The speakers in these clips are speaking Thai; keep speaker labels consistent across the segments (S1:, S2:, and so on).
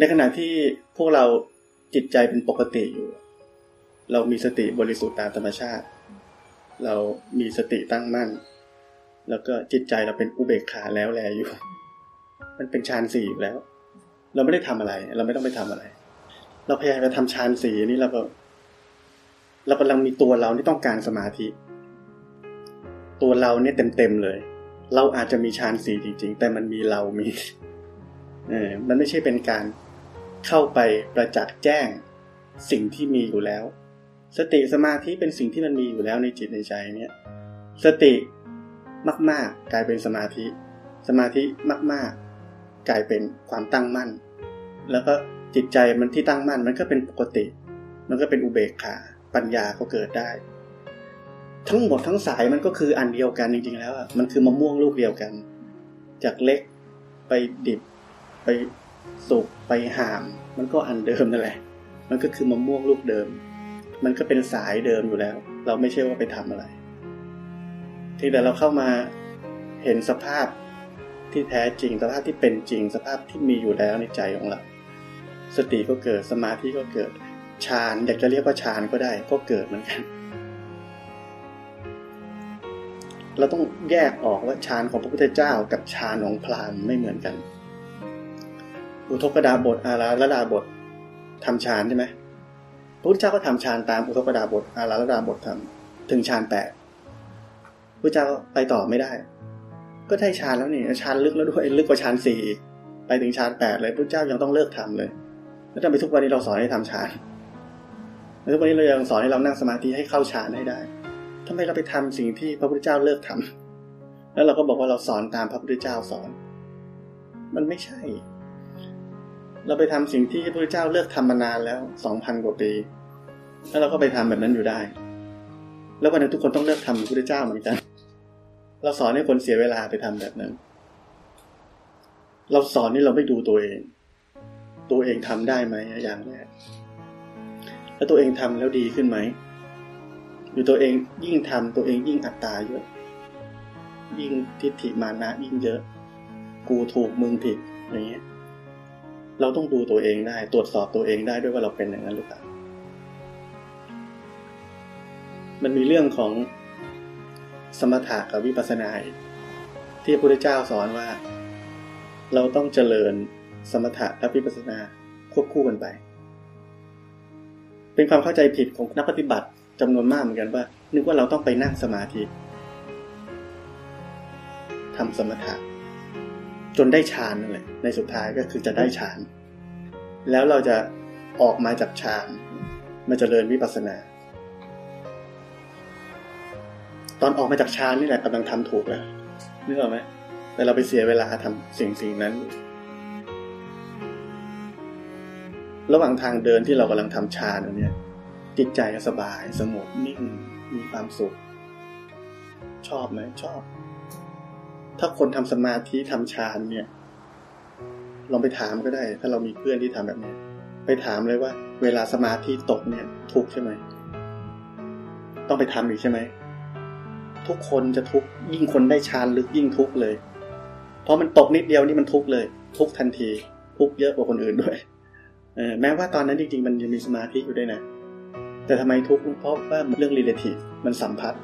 S1: ในขณะที่พวกเราจิตใจเป็นปกติอยู่ เรามีสติบริสุทธิ์ตามธรรมชาติ เรามีสติตั้งมั่น แล้วก็จิตใจเราเป็นอุเบกขาแล้วแลอยู่ มันเป็นฌานสี่อยู่แล้ว เราไม่ได้ทำอะไร เราไม่ต้องไปทำอะไร เราพยายามจะทำฌานสี่นี่เราก็เรากำลังมีตัวเราที่ต้องการสมาธิ ตัวเราเนี่ยเต็มๆเลย เราอาจจะมีฌานสี่จริง ๆ แต่มันมีเรามีเออมันไม่ใช่เป็นการ เข้าไปประจักษ์แจ้งสิ่งที่มีอยู่แล้ว สติสมาธิเป็นสิ่งที่มันมีอยู่แล้วในจิตในใจเนี่ยสติมาก ๆ กลายเป็นสมาธิ สมาธิมาก ๆ กลายเป็นความตั้งมั่น แล้วก็จิตใจมันที่ตั้งมั่นมันก็เป็นปกติ มันก็เป็นอุเบกขาปัญญาก็เกิดได้ ทั้งหมดทั้งสายมันก็คืออันเดียวกันจริง ๆ แล้วมันคือมะม่วงลูกเดียวกัน จากเล็กไปดิบไป สุกไปหาม มันก็อันเดิมนั่นแหละ มันก็คือมะม่วงลูกเดิม มันก็เป็นสายเดิมอยู่แล้ว เราไม่ใช่ว่าไปทำอะไร ทีแต่เราเข้ามาเห็นสภาพที่แท้จริงสภาพที่เป็นจริงสภาพที่มีอยู่แล้วในใจของเรา สติก็เกิดสมาธิก็เกิดฌานอยากจะเรียกว่าฌานก็ได้ก็เกิดเหมือนกัน เราต้องแยกออกว่าฌานของพระพุทธเจ้ากับฌานของพราหมณ์ไม่เหมือนกัน อุทกดาบทอาราลดาบททำฌานใช่ไหมพระพุทธเจ้าก็ทำฌานตามอุทกดาบทอาราลดาบททำถึงฌานแปดพระเจ้าไปต่อไม่ได้ ก็ได้ฌานแล้วนี่ฌานลึกแล้วด้วยลึกกว่าฌานสี่ไปถึงฌานแปดเลยพระเจ้ายังต้องเลิกทำเลย แล้วทำไมทุกวันนี้เราสอนให้ทำฌานทุกวันนี้เรายังสอนให้เรานั่งสมาธิให้เข้าฌานให้ได้ทำไมเราไปทำสิ่งที่พระพุทธเจ้าเลิกทำแล้วเราก็บอกว่าเราสอนตามพระพุทธเจ้าสอน มันไม่ใช่ เราไปทำสิ่งที่พระพุทธเจ้าเลิกทำมานานแล้วสองพันกว่าปี แล้วเราก็ไปทำแบบนั้นอยู่ได้ แล้ววันนึงทุกคนต้องเลิกทำพระพุทธเจ้าเหมือนกัน เราสอนให้คนเสียเวลาไปทำแบบนั้น เราสอนนี่เราไม่ดูตัวเอง ตัวเองทำได้ไหมอย่างแรกแล้วตัวเองทำแล้วดีขึ้นไหมอยู่ตัวเองยิ่งทำตัวเองยิ่งอัตตาเยอะ ยิ่งทิฏฐิมานะยิ่งเยอะ กูถูกมึงผิดอย่างเงี้ย เราต้องดูตัวเองได้ ตรวจสอบตัวเองได้ด้วยว่าเราเป็นอย่างนั้นหรือเปล่า มันมีเรื่องของสมถะกับวิปัสสนาที่พระพุทธเจ้าสอนว่า เราต้องเจริญสมถะและวิปัสสนาควบคู่กันไป เป็นความเข้าใจผิดของนักปฏิบัติจำนวนมากเหมือนกันว่า นึกว่าเราต้องไปนั่งสมาธิทำสมถะ จนได้ฌานนั่นแหละในสุดท้ายก็คือจะได้ฌาน แล้วเราจะออกมาจากฌานมาเจริญวิปัสสนา ตอนออกมาจากฌานนี่แหละกำลังทำถูกแล้วนึกออกไหมแต่เราไปเสียเวลาทำสิ่งสิ่งนั้น ระหว่างทางเดินที่เรากำลังทำฌานเนี่ย จิตใจก็สบาย สงบนิ่งมีความสุข ชอบไหมชอบ ถ้าคนทำสมาธิทำฌานเนี่ย ลองไปถามก็ได้ ถ้าเรามีเพื่อนที่ทำแบบนี้ ไปถามเลยว่า เวลาสมาธิตกเนี่ย ทุกใช่ไหม ต้องไปทำอีกใช่ไหม ทุกคนจะทุกยิ่งคนได้ฌานลึกยิ่งทุกเลย เพราะมันตกนิดเดียวนี่มันทุกเลย ทุกทันที ทุกเยอะกว่าคนอื่นด้วยเออแม้ว่าตอนนั้นจริงๆ มันยังมีสมาธิอยู่ด้วยนะ แต่ทำไมทุกข์เพราะว่าเรื่อง relative มันสัมพัทธ์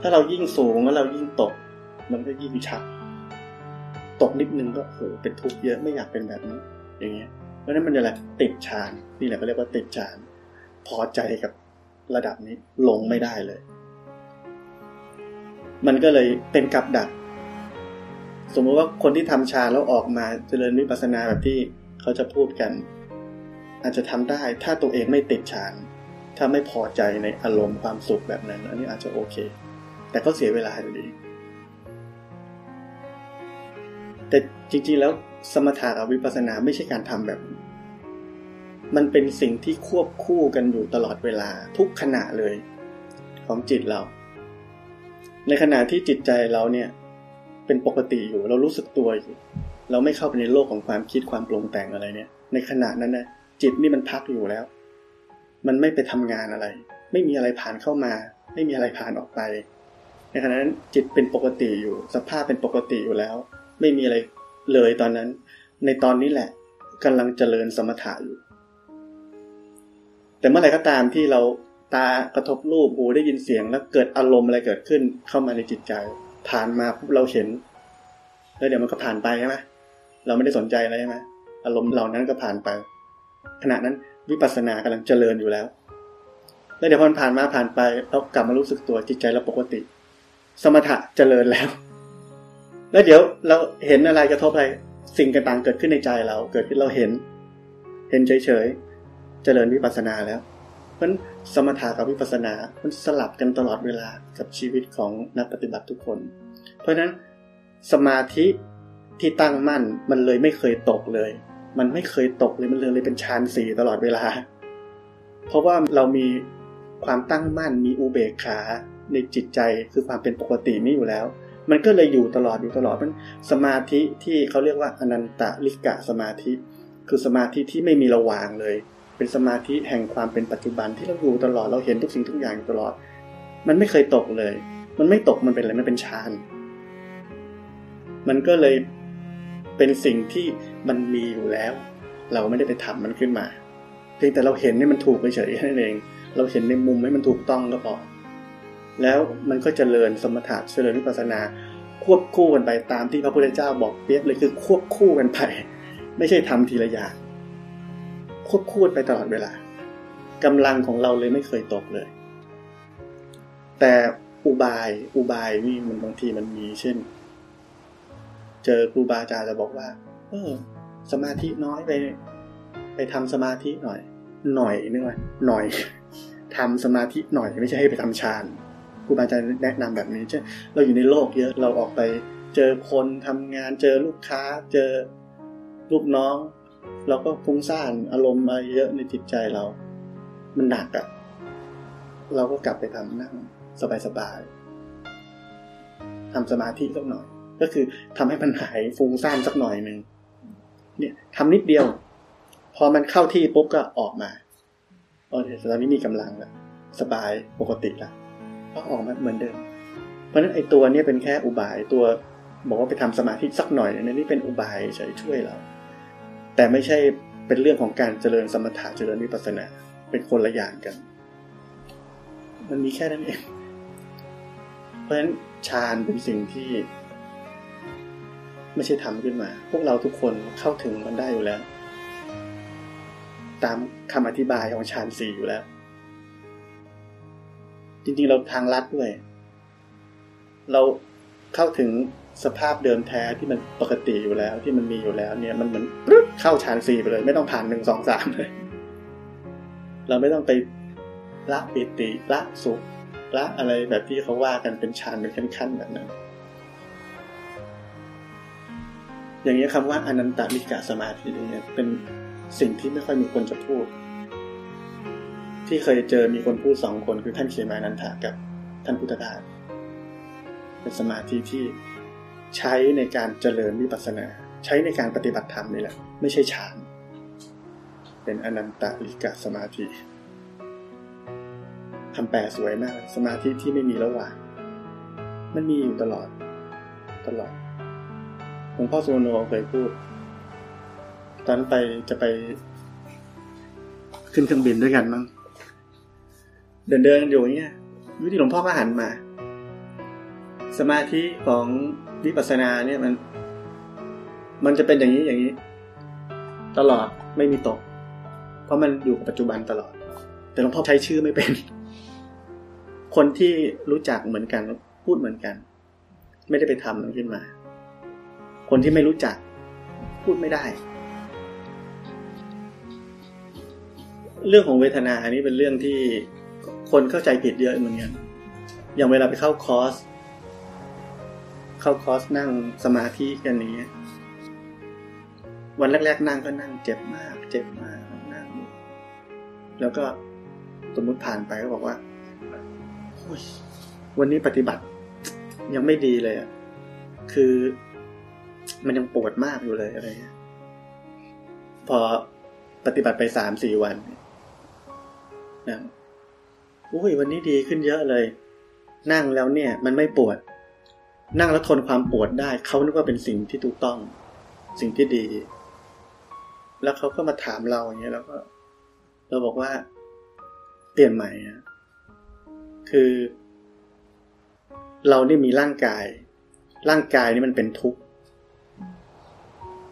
S1: ถ้าเรายิ่งสูงแล้วเรายิ่งตก มันก็ยิ่งชัด ตกนิดนึงก็โหเป็นทุกข์เยอะไม่อยากเป็นแบบนี้ อย่างเงี้ย เพราะนั้นมันอะไรติดฌานนี่แหละก็เรียกว่าติดฌานพอใจกับระดับนี้ลงไม่ได้เลย มันก็เลยเป็นกับดัก สมมติว่าคนที่ทำฌานแล้วออกมาเจริญวิปัสสนาแบบที่เขาจะพูดกัน อาจจะทำได้ถ้าตัวเองไม่ติดฌานถ้าไม่พอใจในอารมณ์ความสุขแบบนั้น อันนี้อาจจะโอเค แต่ก็เสียเวลาอยู่ดี แต่จริงๆแล้วสมถะกับวิปัสสนาไม่ใช่การทำแบบมันเป็นสิ่งที่ควบคู่กันอยู่ตลอดเวลาทุกขณะเลย ของจิตเรา ในขณะที่จิตใจเราเนี่ยเป็นปกติอยู่เรารู้สึกตัวอยู่เราไม่เข้าไปในโลกของความคิดความปรุงแต่งอะไรเนี่ย ในขณะนั้นนะจิตนี่มันพักอยู่แล้ว มันไม่ไปทำงานอะไร ไม่มีอะไรผ่านเข้ามา ไม่มีอะไรผ่านออกไป ในขณะนั้นจิตเป็นปกติอยู่ สภาพเป็นปกติอยู่แล้ว ไม่มีอะไรเลยตอนนั้น ในตอนนี้แหละกำลังเจริญสมถะอยู่แต่เมื่อไหร่ก็ตามที่เราตากระทบรูปหูได้ยินเสียงแล้วเกิดอารมณ์อะไรเกิดขึ้นเข้ามาในจิตใจ ผ่านมาปุ๊บเราเห็น แล้วเดี๋ยวมันก็ผ่านไปใช่ไหมเราไม่ได้สนใจอะไรใช่ไหมอารมณ์เหล่านั้นก็ผ่านไป ขณะนั้นวิปัสสนากำลังเจริญอยู่แล้ว แล้วเดี๋ยวพอมันผ่านมาผ่านไปเรากลับมารู้สึกตัวจิตใจเราปกติ สมถะเจริญแล้ว แล้วเดี๋ยวเราเห็นอะไรกระทบอะไร สิ่งต่างๆเกิดขึ้นในใจเราเกิดขึ้นเราเห็น เห็นเฉยๆเจริญวิปัสสนาแล้วเพราะสมถะกับวิปัสสนา มันสลับกันตลอดเวลากับชีวิตของนักปฏิบัติทุกคน เพราะฉะนั้นสมาธิที่ตั้งมั่นมันเลยไม่เคยตกเลย มันไม่เคยตกเลยมันเลยเลยเป็นฌานสี่ตลอดเวลา เพราะว่าเรามีความตั้งมั่นมีอุเบกขาในจิตใจคือความเป็นปกตินี้อยู่แล้ว มันก็เลยอยู่ตลอดอยู่ตลอดมันสมาธิที่เขาเรียกว่าอนันตลิกะสมาธิ คือสมาธิที่ไม่มีระหว่างเลย เป็นสมาธิแห่งความเป็นปัจจุบันที่เราอยู่ตลอดเราเห็นทุกสิ่งทุกอย่างอยู่ตลอด มันไม่เคยตกเลย มันไม่ตกมันเป็นอะไรมันเป็นฌานมันก็เลยเป็นสิ่งที่มันมีอยู่แล้ว เราไม่ได้ไปทำมันขึ้นมา เพียงแต่เราเห็นนี่มันถูกเฉยๆนั่นเอง เราเห็นในมุมให้มันถูกต้องก็พอ แล้วมันก็เจริญสมถะเจริญวิปัสสนา ควบคู่กันไปตามที่พระพุทธเจ้าบอกเปียบเลยคือควบคู่กันไป ไม่ใช่ทำทีละอย่างควบคู่ไปตลอดเวลากำลังของเราเลยไม่เคยตกเลย แต่อุบายอุบายนี่มันบางทีมันมีเช่น เจอครูบาอาจารย์จะบอกว่า เออ สมาธิน้อยไป ไปทำสมาธิหน่อย หน่อยนึกว่าหน่อยทำสมาธิหน่อยไม่ใช่ให้ไปทำฌาน ครูบาอาจารย์แนะนำแบบนี้ใช่เราอยู่ในโลกเยอะเราออกไปเจอคนทำงานเจอลูกค้า เจอลูกน้อง เราก็ฟุ้งซ่านอารมณ์มาเยอะในจิตใจเรา มันหนักอะเราก็กลับไปทำนั่งสบายๆทำสมาธิสักหน่อย ก็คือทำให้มันหายฟุ้งซ่านสักหน่อยหนึ่งเนี่ยทำนิดเดียว พอมันเข้าที่ปุ๊บก็ออกมาโอเคตอนนี้มีกำลังแล้วสบายปกติแล้ว ก็ออกมาเหมือนเดิม เพราะฉะนั้นไอ้ตัวนี้เป็นแค่อุบายตัวบอกว่าไปทำสมาธิสักหน่อยนี่นี่เป็นอุบายใช้ช่วยเรา แต่ไม่ใช่เป็นเรื่องของการเจริญสมถะเจริญวิปัสสนาเป็นคนละอย่างกัน มันมีแค่นั้นเอง เพราะฉะนั้นฌานเป็นสิ่งที่ ไม่ใช่ทำขึ้นมา พวกเราทุกคนเข้าถึงมันได้อยู่แล้ว ตามคำอธิบายของฌานสี่อยู่แล้ว จริงๆ เราทางลัดด้วย เราเข้าถึงสภาพเดิมแท้ที่มันปกติอยู่แล้ว ที่มันมีอยู่แล้ว เนี่ยมันเหมือนปึ๊บเข้าฌานสี่ไปเลย ไม่ต้องผ่านหนึ่งสองสามเลย เราไม่ต้องไปละปิติละสุขละอะไรแบบที่เขาว่ากันเป็นฌานเป็นขั้นๆแบบนั้น อย่างนี้คำว่าอนันตลิกะสมาธิเนี่ยเป็นสิ่งที่ไม่ค่อยมีคนจะพูด ที่เคยเจอมีคนพูดสองคนคือท่านเขมานันทากับท่านพุทธทาสเป็นสมาธิที่ใช้ในการเจริญวิปัสสนา ใช้ในการปฏิบัติธรรมนี่แหละ ไม่ใช่ฌานเป็นอนันตลิกะสมาธิคำแปลสวยมาก สมาธิที่ไม่มีระหว่าง มันมีอยู่ตลอด ตลอดหลวงพ่อสุวรรณเคยพูด ตอนไปจะไป ขึ้นเครื่องบินด้วยกันมั้ง เดินเดินอยู่เงี้ยวิธีหลวงพ่อก็หันมา สมาธิของวิปัสสนาเนี่ยมัน มันจะเป็นอย่างนี้อย่างนี้ ตลอดไม่มีตก เพราะมันอยู่กับปัจจุบันตลอด แต่หลวงพ่อใช้ชื่อไม่เป็น คนที่รู้จักเหมือนกันพูดเหมือนกัน ไม่ได้ไปทำมันขึ้นมา คนที่ไม่รู้จัก พูดไม่ได้ เรื่องของเวทนาอันนี้เป็นเรื่องที่ คนเข้าใจผิดเยอะเหมือนกัน อย่างเวลาไปเข้าคอร์ส เข้าคอร์สนั่งสมาธิกันนี้ วันแรก ๆ นั่งก็นั่งเจ็บมาก เจ็บมากนั่งแล้วก็สมมติผ่านไปก็บอกว่าวันนี้ปฏิบัติ ยังไม่ดีเลยอะคือมันยังปวดมากอยู่เลยอะไรเงี้ยพอปฏิบัติไปสามสี่วันนะ อุ้ยวันนี้ดีขึ้นเยอะเลย นั่งแล้วเนี่ย มันไม่ปวด นั่งแล้วทนความปวดได้ เขานึกว่าเป็นสิ่งที่ถูกต้อง สิ่งที่ดี แล้วเขาก็มาถามเราอย่างเงี้ยแล้วก็ เราบอกว่า เปลี่ยนใหม่อะคือ เรานี่มีร่างกาย ร่างกายนี่มันเป็นทุกข์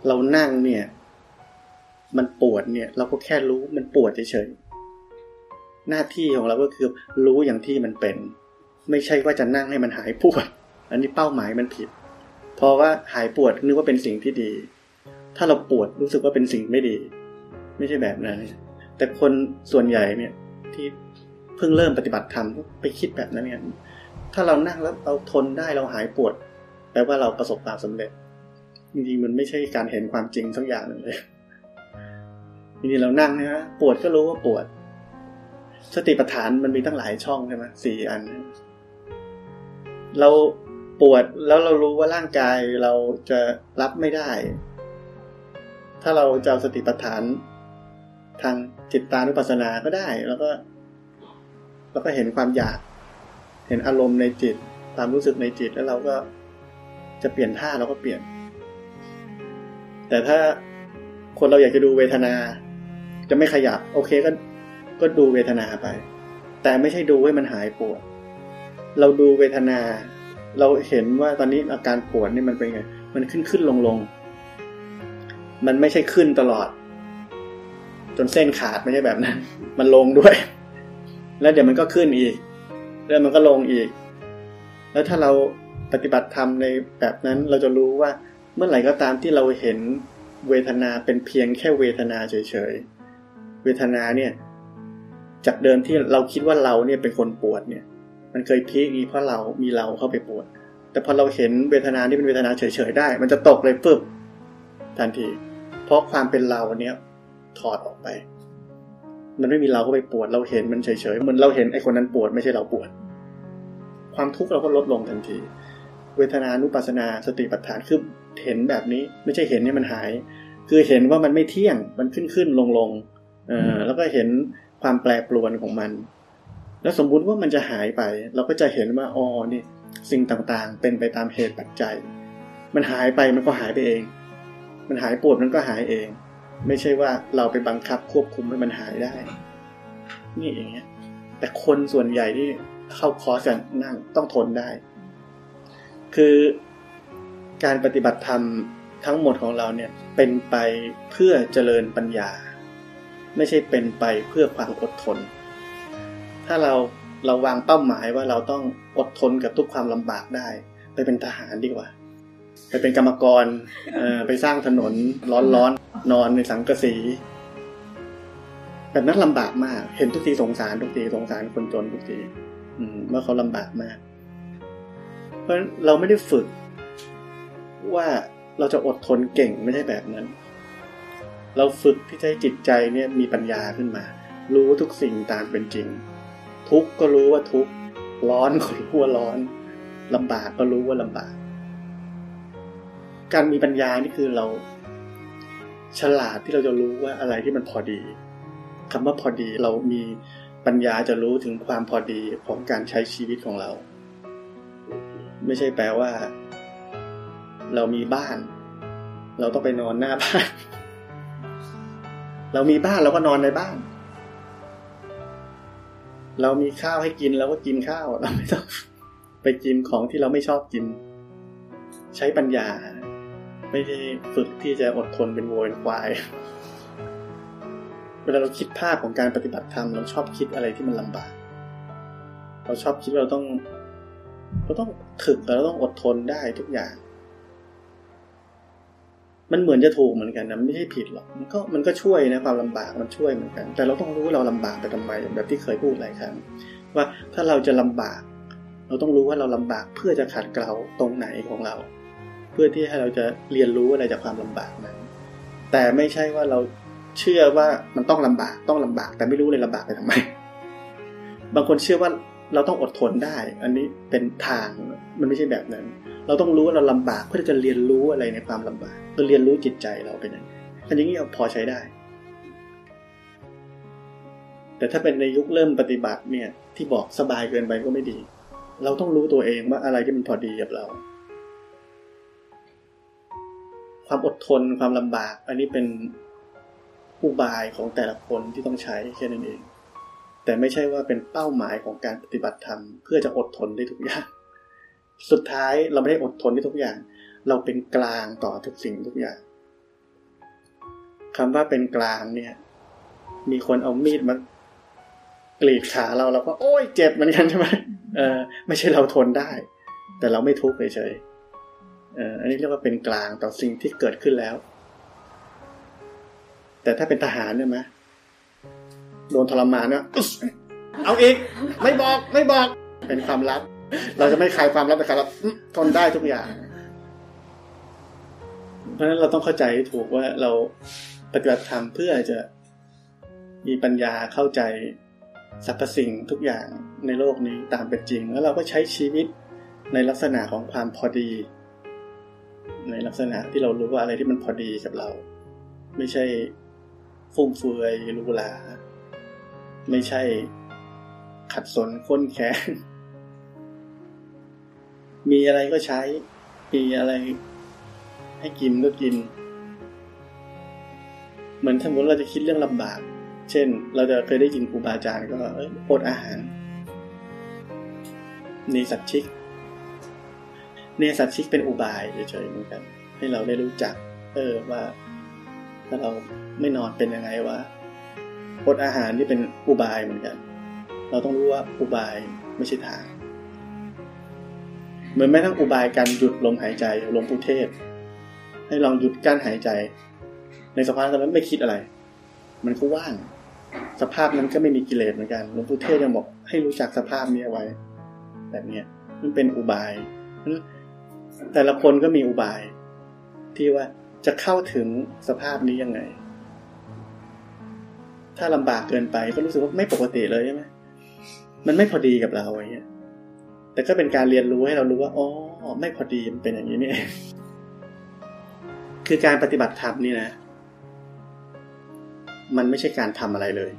S1: เรานั่งเนี่ย มันปวดเนี่ย เราก็แค่รู้มันปวดเฉยๆ หน้าที่ของเราก็คือรู้อย่างที่มันเป็น ไม่ใช่ว่าจะนั่งให้มันหายปวด อันนี้เป้าหมายมันผิด เพราะว่าหายปวดนึกว่าเป็นสิ่งที่ดี ถ้าเราปวดรู้สึกว่าเป็นสิ่งไม่ดี ไม่ใช่แบบนั้น แต่คนส่วนใหญ่เนี่ยที่เพิ่งเริ่มปฏิบัติธรรมไปคิดแบบนั้นเนี่ยถ้าเรานั่งแล้วเราทนได้เราหายปวดแปลว่าเราประสบความสำเร็จจริงๆมันไม่ใช่การเห็นความจริงสักอย่างหนึ่งเลยจริงๆเรานั่งนะฮะปวดก็รู้ว่าปวด สติปัฏฐานมันมีตั้งหลายช่องใช่ไหมสี่อัน เราปวดแล้วเรารู้ว่าร่างกายเราจะรับไม่ได้ ถ้าเราจะเอาสติปัฏฐาน ทางจิตตานุปัสสนาก็ได้ แล้วก็ แล้วก็เห็นความอยาก เห็นอารมณ์ในจิต ความรู้สึกในจิตแล้วเราก็จะเปลี่ยนท่าเราก็เปลี่ยน แต่ถ้าคนเราอยากจะดูเวทนา จะไม่ขยับ โอเคก็ ก็ดูเวทนาไป แต่ไม่ใช่ดูให้มันหายปวด เราดูเวทนา เราเห็นว่าตอนนี้อาการปวดนี่มันเป็นไง มันขึ้นขึ้นลงลงมันไม่ใช่ขึ้นตลอด จนเส้นขาดไม่ใช่แบบนั้น มันลงด้วย แล้วเดี๋ยวมันก็ขึ้นอีก แล้วมันก็ลงอีก แล้วถ้าเราปฏิบัติธรรมในแบบนั้นเราจะรู้ว่าเมื่อไหร่ก็ตามที่เราเห็นเวทนาเป็นเพียงแค่เวทนาเฉยๆ เวทนาเนี่ย จากเดิมที่เราคิดว่าเราเนี่ยเป็นคนปวดเนี่ย มันเคยพีกนี้เพราะเรามีเราเข้าไปปวด แต่พอเราเห็นเวทนาที่เป็นเวทนาเฉยๆได้ มันจะตกเลยปึ๊บทันที เพราะความเป็นเราเนี่ยถอดออกไป มันไม่มีเราเข้าไปปวด เราเห็นมันเฉยๆเหมือนเราเห็นไอ้คนนั้นปวดไม่ใช่เราปวด ความทุกข์เราก็ลดลงทันที เวทนานุปัสสนาสติปัฏฐานคือเห็นแบบนี้ไม่ใช่เห็นให้มันหาย คือเห็นว่ามันไม่เที่ยงมันขึ้นขึ้นลงลงเออแล้วก็เห็น ความแปรปรวนของมัน แล้วสมมุติว่ามันจะหายไป เราก็จะเห็นว่าอ๋อนี่สิ่งต่างๆ เป็นไปตามเหตุปัจจัย มันหายไปมันก็หายไปเอง มันหายปวดมันก็หายเอง ไม่ใช่ว่าเราไปบังคับควบคุมให้มันหายได้ นี่อย่างเงี้ย แต่คนส่วนใหญ่ที่เข้าคอร์สกันนั่งต้องทนได้ คือการปฏิบัติธรรมทั้งหมดของเราเนี่ยเป็นไปเพื่อเจริญปัญญา ไม่ใช่เป็นไปเพื่อความอดทน ถ้าเราเราวางเป้าหมายว่าเราต้องอดทนกับทุกความลำบากได้ ไปเป็นทหารดีกว่า ไปเป็นกรรมกรไปสร้างถนนร้อนๆนอนในสังกะสีแบบนั้นลำบากมาก เห็นทุกทีสงสารทุกทีสงสารคนจนทุกทีเมื่อเขาลำบากมาก เพราะเราไม่ได้ฝึกว่าเราจะอดทนเก่งไม่ใช่แบบนั้น เราฝึกที่จะให้จิตใจเนี่ยมีปัญญาขึ้นมา รู้ทุกสิ่งตามเป็นจริง ทุกก็รู้ว่าทุกร้อนก็รู้ว่าร้อนลำบากก็รู้ว่าลำบาก การมีปัญญานี่คือเรา ฉลาดที่เราจะรู้ว่าอะไรที่มันพอดีคำว่าพอดีเรามีปัญญาจะรู้ถึงความพอดีของการใช้ชีวิตของเรา ไม่ใช่แปลว่า เรามีบ้าน เราต้องไปนอนหน้าบ้าน เรามีบ้านเราก็นอนในบ้าน เรามีข้าวให้กินเราก็กินข้าวเราไม่ต้องไปกินของที่เราไม่ชอบกิน ใช้ปัญญา ไม่ใช่ฝึกที่จะอดทนเป็นโวยควายเวลาเราคิดภาพของการปฏิบัติธรรมเราชอบคิดอะไรที่มันลำบาก เราชอบคิดว่าเราต้องเราต้องถึกเราต้องอดทนได้ทุกอย่าง มันเหมือนจะถูกเหมือนกันนะไม่ใช่ผิดหรอกมันก็มันก็ช่วยนะความลำบากมันช่วยเหมือนกัน แต่เราต้องรู้เราลำบากไปทำไมแบบที่เคยพูดหลายครั้ง ว่าถ้าเราจะลำบาก เราต้องรู้ว่าเราลำบากเพื่อจะขัดเกลาตรงไหนของเรา เพื่อที่ให้เราจะเรียนรู้อะไรจากความลำบากนั้น แต่ไม่ใช่ว่าเราเชื่อว่ามันต้องลำบากต้องลำบาก แต่ไม่รู้เลยลำบากไปทำไม บางคนเชื่อว่า เราต้องอดทนได้ อันนี้เป็นทางมันไม่ใช่แบบนั้น เราต้องรู้ว่าเราลำบากเพื่อจะเรียนรู้อะไรในความลำบากเราเรียนรู้จิตใจเราเป็นยังไงอันนี้พอใช้ได้ แต่ถ้าเป็นในยุคเริ่มปฏิบัติเนี่ย ที่บอกสบายเกินไปก็ไม่ดี เราต้องรู้ตัวเองว่าอะไรที่มันพอดีกับเรา ความอดทนความลำบาก อันนี้เป็นอุบายของแต่ละคนที่ต้องใช้แค่นั้นเอง แต่ไม่ใช่ว่าเป็นเป้าหมายของการปฏิบัติธรรมเพื่อจะอดทนได้ทุกอย่าง สุดท้ายเราไม่ได้อดทนได้ทุกอย่าง เราเป็นกลางต่อทุกสิ่งทุกอย่างคำว่าเป็นกลางเนี่ย มีคนเอามีดมากรีดขาเราเราก็โอ้ยเจ็บเหมือนกันใช่ไหมเออไม่ใช่เราทนได้ แต่เราไม่ทุกข์เฉยเอออันนี้เรียกว่าเป็นกลางต่อสิ่งที่เกิดขึ้นแล้ว แต่ถ้าเป็นทหารเนี่ยไหม โดนทรมานเนี่ยเอาอีก ไม่บอกไม่บอก เป็นความลับ เราจะไม่คลายความลับแต่ครับทนได้ทุกอย่าง เพราะฉะนั้นเราต้องเข้าใจถูกว่าเราปฏิบัติธรรมเพื่อจะมีปัญญาเข้าใจสรรพสิ่งทุกอย่างในโลกนี้ตามเป็นจริง แล้วเราก็ใช้ชีวิตในลักษณะของความพอดี ในลักษณะที่เรารู้ว่าอะไรที่มันพอดีกับเรา ไม่ใช่ฟุ่มเฟือยลูลา ไม่ใช่ขัดสนค้นแค้นมีอะไรก็ใช้ มีอะไรให้กินก็กิน เหมือนสมมติเราจะคิดเรื่องลำบาก เช่น เราจะเคยได้ยินครูบาอาจารย์ก็อดอาหาร เนสัตชิก เนสัตชิกเป็นอุบายเฉยๆเหมือนกัน ให้เราได้รู้จัก เออว่า ถ้าเราไม่นอนเป็นยังไงวะ อดอาหารที่เป็นอุบายเหมือนกัน เราต้องรู้ว่าอุบายไม่ใช่ทาง เหมือนแม้ทั้งอุบายการหยุดลมหายใจลมพุเทศ ให้ลองหยุดการหายใจ ในสภาพนั้นไม่คิดอะไร มันก็ว่าง สภาพนั้นก็ไม่มีกิเลสเหมือนกันหลวงปู่เทศยังบอกให้รู้จักสภาพนี้ไว้ แบบนี้มันเป็นอุบาย แต่ละคนก็มีอุบาย ที่ว่าจะเข้าถึงสภาพนี้ยังไง ถ้าลำบากเกินไปก็รู้สึกว่าไม่ปกติเลยใช่ไหมมันไม่พอดีกับเราอย่างเงี้ย แต่ก็เป็นการเรียนรู้ให้เรารู้ว่าอ๋อไม่พอดีมันเป็นอย่างนี้นี่คือการปฏิบัติธรรมนี่นะ มันไม่ใช่การทำอะไรเลย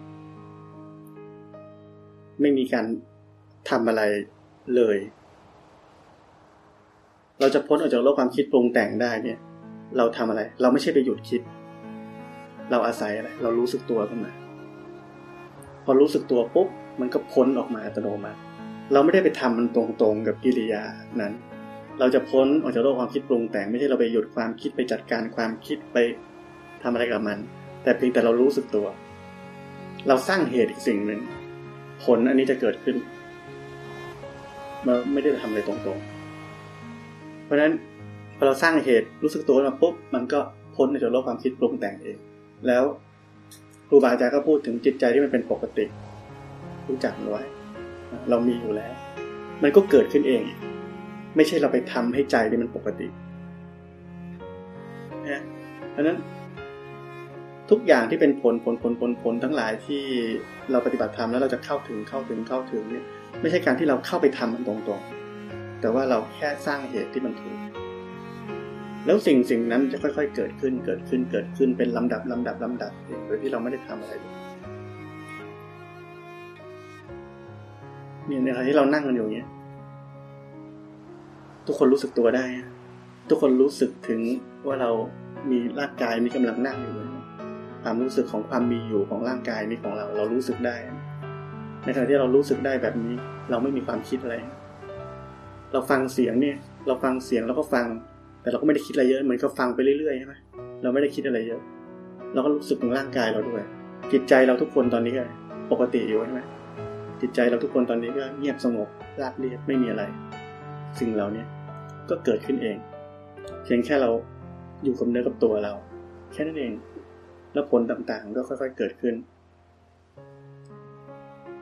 S1: ไม่มีการทำอะไรเลย เราจะพ้นออกจากโลกความคิดปรุงแต่งได้เนี่ย เราทำอะไร เราไม่ใช่ไปหยุดคิด เราอาศัยอะไร เรารู้สึกตัวขึ้นมา พอรู้สึกตัวปุ๊บมันก็พ้นออกมาอัตโนมัติ เราไม่ได้ไปทำมันตรงๆกับกิริยานั้น เราจะพ้นออกจากโลกความคิดปรุงแต่งไม่ใช่เราไปหยุดความคิดไปจัดการความคิดไปทำอะไรกับมัน แต่เพียงแต่เรารู้สึกตัว เราสร้างเหตุอีกสิ่งหนึ่งผลอันนี้จะเกิดขึ้นเราไม่ได้ทำอะไรตรงๆ เพราะฉะนั้นพอเราสร้างเหตุรู้สึกตัวมาปุ๊บมันก็พ้นจากโลกความคิดปรุงแต่งเอง แล้ว ครูบาอาจารย์ก็พูดถึงจิตใจที่มันเป็นปกติ รู้จักมันไว้ เรามีอยู่แล้ว มันก็เกิดขึ้นเอง ไม่ใช่เราไปทำให้ใจที่มันปกตินะเพราะนั้นทุกอย่างที่เป็นผลผลผลผลผลทั้งหลายที่เราปฏิบัติธรรมแล้วเราจะเข้าถึงเข้าถึงเข้าถึงเนี่ยไม่ใช่การที่เราเข้าไปทำมันตรงๆ แต่ว่าเราแค่สร้างเหตุที่มันถูก แล้วสิ่งสิ่งนั้นจะค่อย ๆ เกิดขึ้นเกิดขึ้นเกิดขึ้นเป็นลำดับลำดับลำดับโดยที่เราไม่ได้ทำอะไรเลยเนี่ยในขณะที่เรานั่งกันอยู่เนี้ยทุกคนรู้สึกตัวได้ ทุกคนรู้สึกถึงว่าเรามีร่างกายมีกำลังนั่งอยู่ความรู้สึกของความมีอยู่ของร่างกายนี้ของเรา เรารู้สึกได้ ในขณะที่เรารู้สึกได้แบบนี้ เราไม่มีความคิดอะไร เราฟังเสียงเนี่ย เราฟังเสียงเราก็ฟัง แต่เราก็ไม่ได้คิดอะไรเยอะเหมือนก็ฟังไปเรื่อยๆใช่ไหมเราไม่ได้คิดอะไรเยอะ เราก็รู้สึกถึงร่างกายเราด้วย จิตใจเราทุกคนตอนนี้ก็ปกติอยู่ใช่ไหมจิตใจเราทุกคนตอนนี้ก็เงียบสงบราบเรียบไม่มีอะไร สิ่งเหล่านี้ก็เกิดขึ้นเองเพียงแค่เราอยู่กับเนื้อกับตัวเรา แค่นั้นเอง แล้วผลต่างๆก็ค่อยๆเกิดขึ้น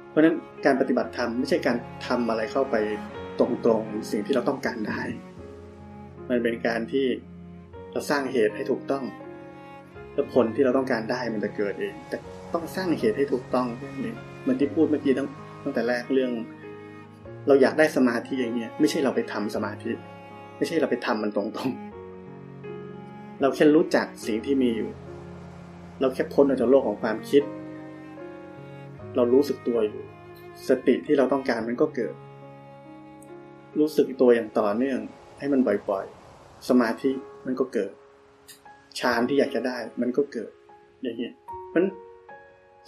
S1: เพราะฉะนั้นการปฏิบัติธรรมไม่ใช่การทำอะไรเข้าไปตรงๆ สิ่งที่เราต้องการได้ มันเป็นการที่เราสร้างเหตุให้ถูกต้องแล้วผลที่เราต้องการได้มันจะเกิดเอง แต่ต้องสร้างเหตุให้ถูกต้องนี่เหมือนที่พูดเมื่อกี้ตั้งตั้งแต่แรกเรื่อง เราอยากได้สมาธิอย่างเงี้ยไม่ใช่เราไปทำสมาธิ ไม่ใช่เราไปทำมันตรงๆ เราแค่รู้จักสิ่งที่มีอยู่ เราแค่พ้นออกจากโลกของความคิด เรารู้สึกตัวอยู่ สติที่เราต้องการมันก็เกิด รู้สึกตัวอย่างต่อเนื่อง ให้มันบ่อยๆ สมาธิมันก็เกิด ฌานที่อยากจะได้มันก็เกิด อย่างเงี้ยมัน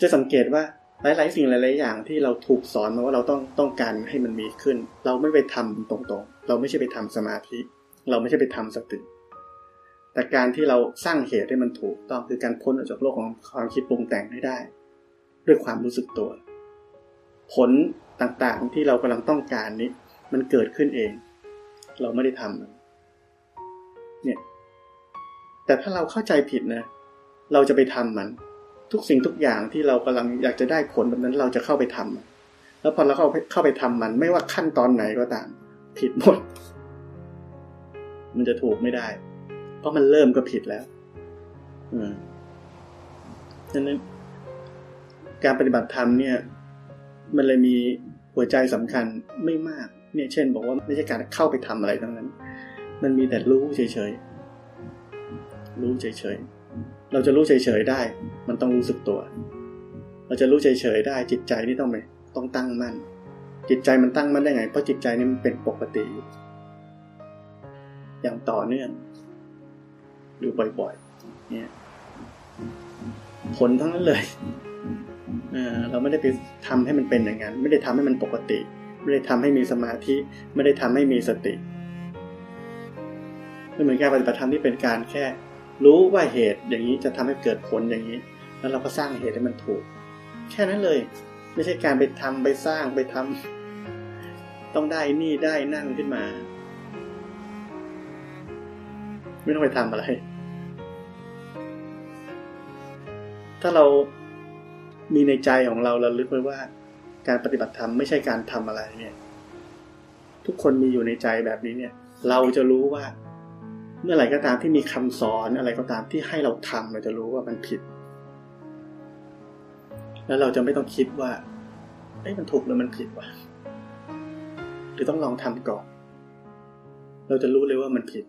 S1: จะสังเกตว่าหลายๆ สิ่งหลายๆ อย่างที่เราถูกสอนมาว่าเราต้องต้องการให้มันมีขึ้น เราไม่ไปทำตรงๆ เราไม่ใช่ไปทำสมาธิ เราไม่ใช่ไปทำสติ แต่การที่เราสร้างเหตุให้มันถูกต้องคือการพ้นออกจากโลกของความคิดปรุงแต่งให้ได้ ด้วยความรู้สึกตัว ผลต่างๆที่เรากำลังต้องการนี้ มันเกิดขึ้นเอง เราไม่ได้ทำเนี่ย แต่ถ้าเราเข้าใจผิดนะ เราจะไปทำมัน ทุกสิ่งทุกอย่างที่เรากำลังอยากจะได้ผลแบบนั้นเราจะเข้าไปทำแล้วพอเราเข้าเข้าไปทำมัน ไม่ว่าขั้นตอนไหนก็ตาม ผิดหมด มันจะถูกไม่ได้ เพราะมันเริ่มก็ผิดแล้ว อืมดังนั้นการปฏิบัติธรรมเนี่ย มันเลยมีหัวใจสำคัญไม่มาก เนี่ยเช่น บอกว่าไม่ใช่การเข้าไปทำอะไรทั้งนั้น มันมีแต่รู้เฉยๆ รู้เฉยๆ เราจะรู้เฉยๆได้ มันต้องรู้สึกตัว เราจะรู้เฉยๆได้ จิตใจนี่ต้องไหมต้องตั้งมั่น จิตใจมันตั้งมั่นได้ไง เพราะจิตใจนี่มันเป็นปกติ อย่างต่อเนื่องดูบ่อยๆ เนี่ย ผลทั้งนั้นเลย เราไม่ได้ไปทำให้มันเป็นอย่างนั้น ไม่ได้ทำให้มันปกติ ไม่ได้ทำให้มีสมาธิ ไม่ได้ทำให้มีสติไม่เหมือนการปฏิบัติธรรมที่เป็นการแค่ รู้ว่าเหตุอย่างนี้จะทำให้เกิดผลอย่างนี้ แล้วเราก็สร้างเหตุให้มันถูก แค่นั้นเลย ไม่ใช่การไปทำไปสร้างไปทำต้องได้นี่ได้นั่นขึ้นมา ไม่ต้องไปทำอะไร ถ้าเรามีในใจของเราเราลึกไว้ว่า การปฏิบัติธรรมไม่ใช่การทำอะไรเนี่ย ทุกคนมีอยู่ในใจแบบนี้เนี่ย เราจะรู้ว่า เมื่อไหร่ก็ตามที่มีคำสอนอะไรก็ตามที่ให้เราทำเราจะรู้ว่ามันผิด แล้วเราจะไม่ต้องคิดว่าเอ้มันถูกหรือมันผิดวะหรือต้องลองทำก่อน เราจะรู้เลยว่ามันผิด